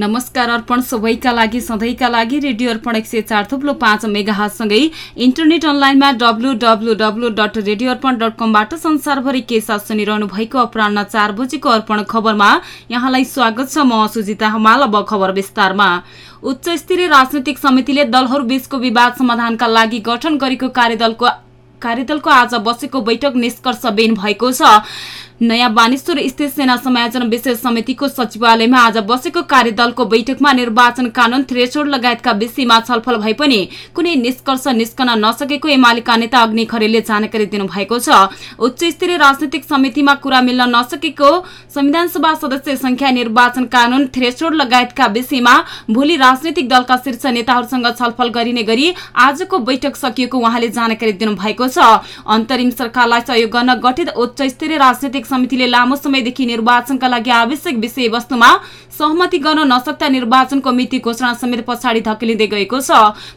नमस्कार अर्पण सबैका लागि सधैँका लागि रेडियो अर्पण एक सय चार थुप्लो पाँच मेगाहासँगै इन्टरनेट अनलाइनमा W W W dot radio Arpan dot कमबाट संसारभरि के साथ सुनिरहनु भएको अपरान्न चार बजेको अर्पण खबरमा यहाँलाई स्वागत छ म सुजिता हमाल अब खबर विस्तारमा। उच्च स्तरीय राजनैतिक समितिले दलहरू बीचको विवाद समाधानका लागि गठन गरेको कार्यदलको कार्यदलको आज बसेको बैठक निष्कर्ष बेन भएको छ। नयाँ बानेश्वर स्थित सेना समायोजन विशेष समितिको सचिवालयमा आज बसेको कार्यदलको बैठकमा निर्वाचन कानून थ्रेसोड लगायतका विषयमा छलफल भए पनि कुनै निष्कर्ष निस्कन नसकेको एमालेका नेता अग्नि खरेलले जानकारी दिनुभएको छ। उच्च स्तरीय राजनैतिक समितिमा कुरा मिल्न नसकेको संविधानसभा सदस्य संख्या निर्वाचन कानून थ्रेसोड लगायतका विषयमा भोलि राजनैतिक दलका शीर्ष नेताहरूसँग छलफल गरिने गरी आजको बैठक सकिएको उहाँले जानकारी दिनुभएको छ। अन्तरिम सरकारलाई सहयोग गर्न गठित उच्च स्तरीय राजनैतिक समितिले लामो समयदेखि निर्वाचनका लागि आवश्यक विषयवस्तुमा सहमति गर्न नसक्दा निर्वाचनको मिति घोषणा समेत पछाडि धकेलिँदै गएको छ।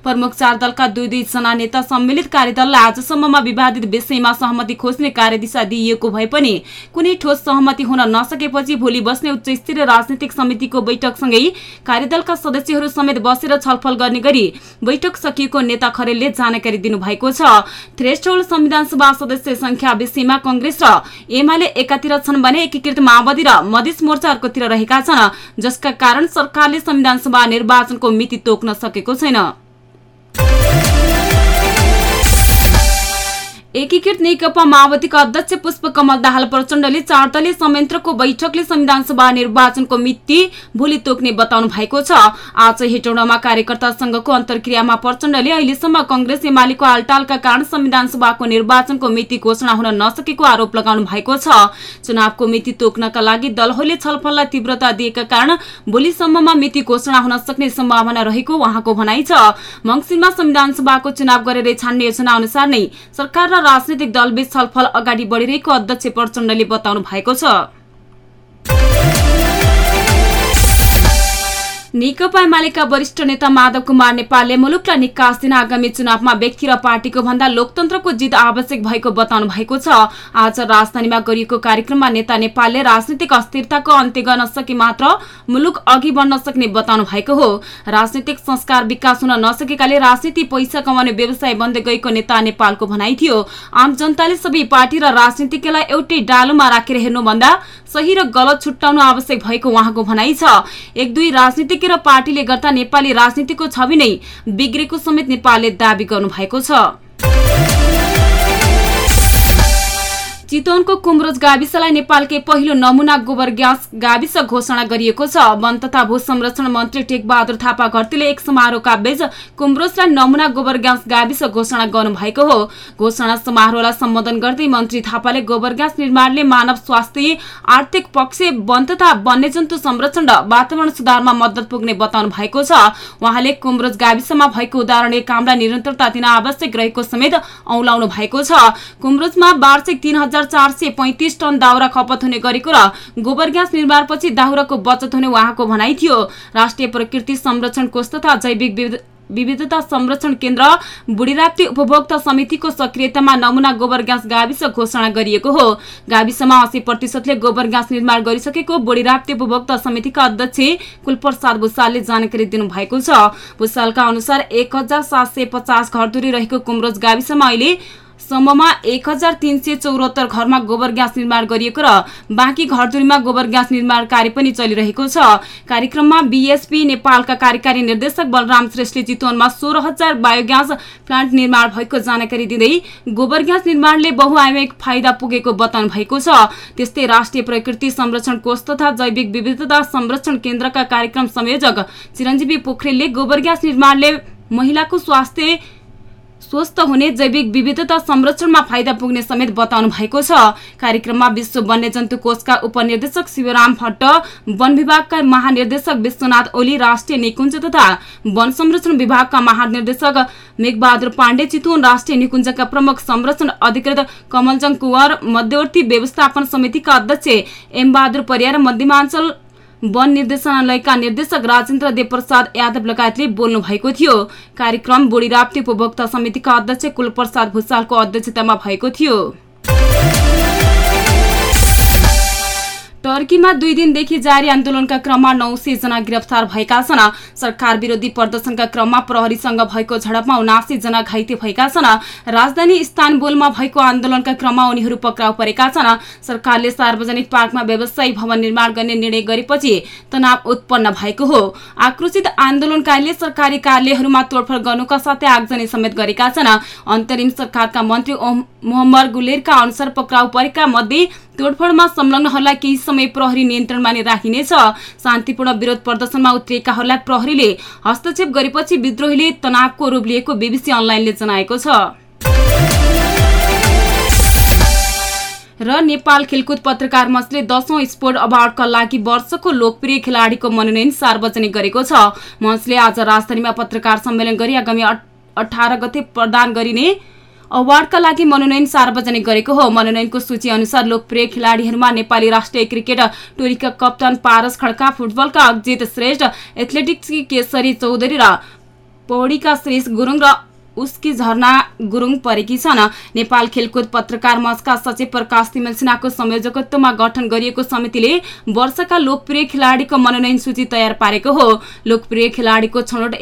प्रमुख चार दलका दुई दुईजना नेता सम्मिलित कार्यदललाई आजसम्ममा विवादित विषयमा सहमति खोज्ने कार्यदिशा दिइएको भए पनि कुनै ठोस सहमति हुन नसकेपछि भोलि बस्ने उच्च स्तरीय राजनैतिक समितिको बैठकसँगै कार्यदलका सदस्यहरू समेत बसेर छलफल गर्ने गरी बैठक सकिएको नेता खरेलले जानकारी दिनुभएको छ। थ्रेस्टोल संविधान सभा सदस्य संख्या विषयमा कंग्रेस र एमाले एकातिर छन् भने एकीकृत माओवादी र मधेस मोर्चा अर्कोतिर रहेका छन्। जसका कारण सरकारले संविधान सभा निर्वाचनको मिति तोक्न सकेको छैन। एकीकृत नेकपा माओवादीका अध्यक्ष पुष्पकमल दाहाल प्रचण्डले चार दलीय संयन्त्रको बैठकले संविधानसभा निर्वाचनको मिति भोलि तोक्ने बताउनु भएको छ। आज हेटौडामा कार्यकर्ता संघको अन्तर्क्रियामा प्रचण्डले अहिलेसम्म कंग्रेस एमालेको हालटालका कारण संविधान सभाको निर्वाचनको मिति घोषणा हुन नसकेको आरोप लगाउनु भएको छ। चुनावको मिति तोक्नका लागि दलहरूले छलफललाई तीव्रता दिएका कारण भोलिसम्ममा मिति घोषणा हुन सक्ने सम्भावना रहेको उहाँको भनाइ छ। मंगिरमा संविधान सभाको चुनाव गरेर छान्ने योजना अनुसार नै सरकार राजनैतिक दलबीच छलफल अगाडि बढ़िरहेको अध्यक्ष प्रचण्डले बताउनु भएको छ। नेकपा एमालेका वरिष्ठ नेता माधव कुमार नेपालले मुलुकलाई निकास दिन आगामी चुनावमा व्यक्ति र पार्टीको भन्दा लोकतन्त्रको जित आवश्यक भएको बताउनु भएको छ। आज राजधानीमा गरिएको कार्यक्रममा नेता नेपालले राजनीतिक अस्थिरताको अन्त्य गर्न सके मात्र मुलुक अघि बढ्न सक्ने बताउनु भएको हो। राजनीतिक संस्कार विकास हुन नसकेकाले राजनीति पैसा कमाउने व्यवसाय बन्दै गएको नेता नेपालको भनाइ थियो। आम जनताले सबै पार्टी र राजनीतिज्ञलाई एउटै डालोमा राखेर हेर्नुभन्दा सही र गलत छुट्याउनु आवश्यक भएको उहाँको भनाइ छ। एक दुई राजनीतिज्ञ र पार्टीले गर्दा नेपाली राजनीतिको छवि नै बिग्रेको समेत नेपालले दावी गर्नु भएको छ। चितवनको कुमरोज गाविसलाई नेपालकै पहिलो नमुना गोबर ग्यास गाविस घोषणा गरिएको छ। वन तथा भू संरक्षण मन्त्री टेकबहादुर थापा घरतीले एक समारोहका बीच कुमरोजलाई नमुना गोबर ग्यास गाविस घोषणा गर्नुभएको हो। घोषणा समारोहलाई सम्बोधन गर्दै मन्त्री थापाले गोबर ग्यास निर्माणले मानव स्वास्थ्य आर्थिक पक्ष वन तथा वन्यजन्तु संरक्षण र वातावरण सुधारमा मद्दत पुग्ने बताउनु भएको छ। उहाँले कुमरोज गाविसमा भएको उदाहरणीय कामलाई निरन्तरता दिन आवश्यक रहेको समेत औलाउनु भएको छ। कुमरोजमा वार्षिक तीन चार सय पैंतिस टन दाउरा खपत हुने गरेको र गोबर ग्यास निर्माणपछि दाउराको बचत हुने उहाँको भनाइ थियो। राष्ट्रिय प्रकृति संरक्षण कोष तथा जैविक विविधता संरक्षण केन्द्र बुढीराप्ती उपभोक्ता समितिको सक्रियतामा नमुना गोबर ग्यास गाविस घोषणा गरिएको हो। गाविसमा अस्सी प्रतिशतले गोबर ग्यास निर्माण गरिसकेको बुढीराप्ती उपभोक्ता समितिका अध्यक्ष कुलप्रसाद भूषालले जानकारी दिनुभएको छ। भूषालका अनुसार एक घरधुरी रहेको कुमरोज गाविसमा अहिले सम्ममा एक हजार तीन सय चौरात्तर घरमा गोबर ग्यास निर्माण गरिएको र बाँकी घरधुरीमा गोबर ग्यास निर्माण कार्य पनि चलिरहेको छ। कार्यक्रममा बीएसपी नेपालका कार्यकारी निर्देशक बलराम श्रेष्ठले चितवनमा सोह्र हजार बायोग्यास प्लान्ट निर्माण भएको जानकारी दिँदै गोबर ग्यास निर्माणले बहुआयामिक फाइदा पुगेको बताउनु भएको छ। त्यस्तै राष्ट्रिय प्रकृति संरक्षण कोष तथा जैविक विविधता संरक्षण केन्द्रका कार्यक्रम संयोजक चिरञ्जीवी पोखरेलले गोबर ग्यास निर्माणले महिलाको स्वास्थ्य स्वस्थ हुने जैविक विविधता संरक्षणमा फाइदा पुग्ने समेत बताउनु भएको छ। कार्यक्रममा विश्व वन्यजन्तु कोषका उपनिर्देशक शिवराम भट्ट वन विभागका महानिर्देशक विश्वनाथ ओली राष्ट्रिय निकुञ्ज तथा वन संरक्षण विभागका महानिर्देशक मेघबहादुर पाण्डे चितवन राष्ट्रिय निकुञ्जका प्रमुख संरक्षण अधिकृत कमलजङ कुवर मध्यवर्ती व्यवस्थापन समितिका अध्यक्ष एम बहादुर परिया र मध्यमाञ्चल वन निर्देशनालयका निर्देशक राजेन्द्र देवप्रसाद यादव लगायतले बोल्नु भएको थियो। कार्यक्रम बुढी राप्ती उपभोक्ता समितिका अध्यक्ष कुलप्रसाद भूषालको अध्यक्षतामा भएको थियो। टर्कीमा दुई दिनदेखि जारी आन्दोलनका क्रममा नौ सय जना गिरफ्तार भएका छन्। सरकार विरोधी प्रदर्शनका क्रममा प्रहरीसँग भएको झडपमा उनासी जना घाइते भएका छन्। राजधानी इस्तानबुलमा भएको आन्दोलनका क्रममा उनीहरू पक्राउ परेका छन्। सरकारले सार्वजनिक पार्कमा व्यवसायी भवन निर्माण गर्ने निर्णय गरेपछि तनाव उत्पन्न भएको हो। आक्रोशित आन्दोलनकारीले सरकारी कार्यालयहरूमा तोडफोड गर्नुका साथै आगजनी समेत गरेका छन्। अन्तरिम सरकारका मन्त्री ओम मोहम्मद गुलेरका अनुसार पक्राउ परेका मध्ये तोडफोडमा संलग्नहरूलाई केही समय प्रहरी नियन्त्रणमा नै राखिनेछ। शान्तिपूर्ण विरोध प्रदर्शनमा उत्रिएकाहरूलाई प्रहरीले हस्तक्षेप गरेपछि विद्रोहीले तनावको रूप लिएको बीबीसी अनलाइनले जनाएको छ। र नेपाल खेलकुद पत्रकार मञ्चले दशौं स्पोर्ट अवार्डका लागि वर्षको लोकप्रिय खेलाडीको मनोनयन सार्वजनिक गरेको छ। मञ्चले आज राजधानीमा पत्रकार सम्मेलन गरी आगामी अठार गते प्रदान गरिने अवार्डका लागि मनोनयन सार्वजनिक गरेको हो। मनोनयनको सूची अनुसार लोकप्रिय खेलाडीहरूमा नेपाली राष्ट्रिय क्रिकेट टोलीका कप्तान पारस खड्का फुटबलका अजित श्रेष्ठ एथलेटिक्सकी केशरी चौधरी र पौडीका श्रेष गुरुङ र उसकी झरना गुरुङ परेकी छन्। नेपाल खेलकुद पत्रकार मञ्चका सचिव प्रकाश तिमेल सिन्हाको संयोजकत्वमा गठन गरिएको समितिले वर्षका लोकप्रिय खेलाडीको मनोनयन सूची तयार पारेको हो। लोकप्रिय खेलाडीको छनौट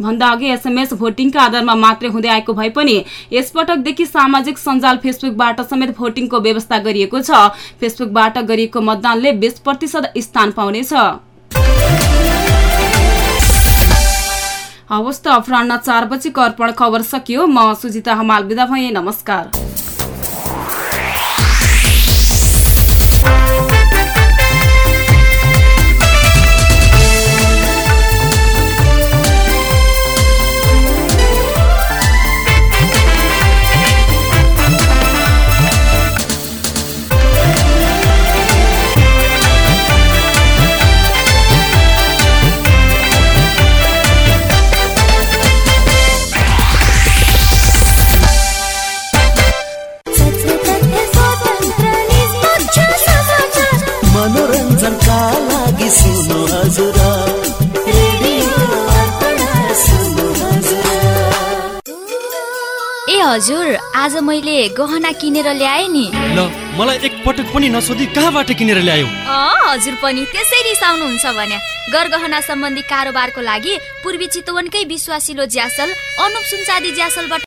भन्दा अघि एसएमएस भोटिङका आधारमा मात्रै हुँदै आएको भए पनि यसपटकदेखि सामाजिक सञ्जाल फेसबुकबाट समेत भोटिङको व्यवस्था गरिएको छ। फेसबुकबाट गरिएको मतदानले बीस प्रतिशत स्थान पाउनेछ। हवस् त अपरान्न चार बजीको अर्पण खबर सकियो। म सुजिता हमाल बिदा भएँ। नमस्कार। हजुर आज मैले गहना किनेर ल्याएँ नि। ल मलाई एक पटक पनि नसोधी कहाँबाट किनेर ल्यायो? हजुर पनि त्यसै रिसाउनुहुन्छ भने। गरगहना सम्बन्धी कारोबारको लागि पूर्वी चितवनकै विश्वासिलो ज्यासल अनुप सुनचादी ज्यासलबाट